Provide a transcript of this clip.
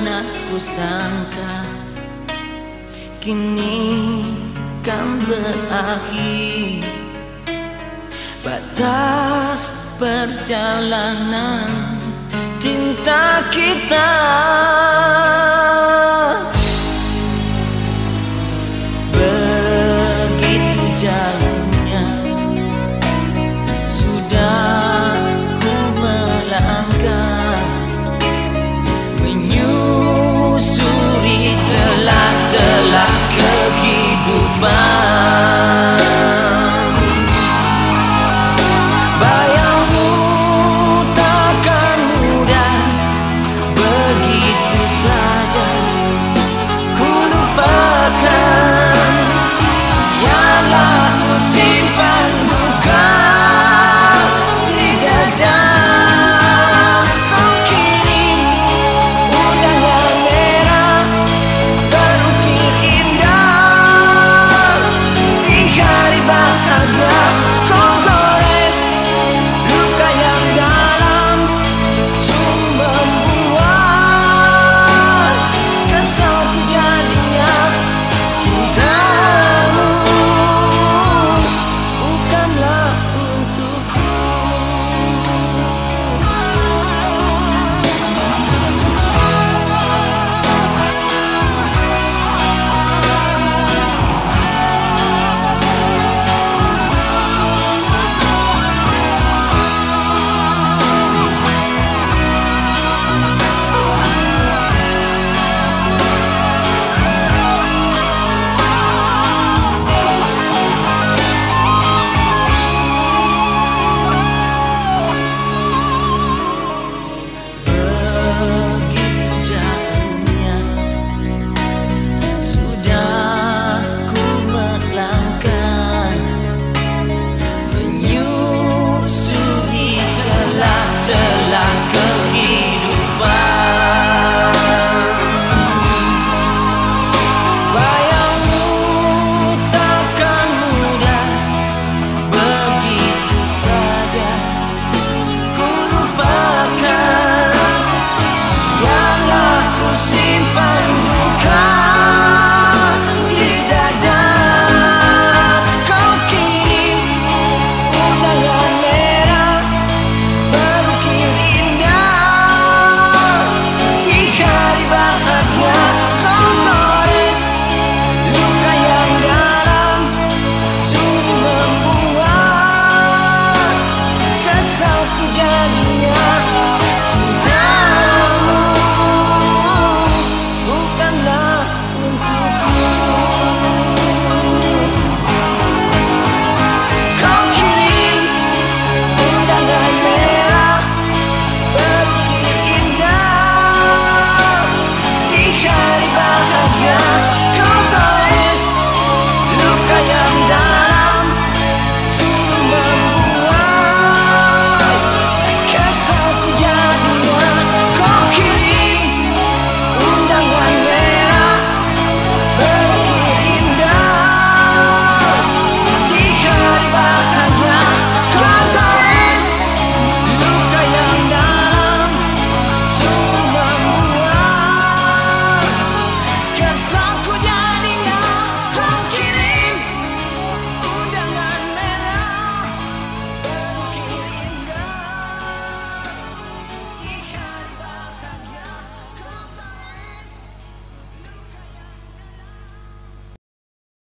pernah kusangka Kini kan berakhir. Batas perjalanan cinta kita.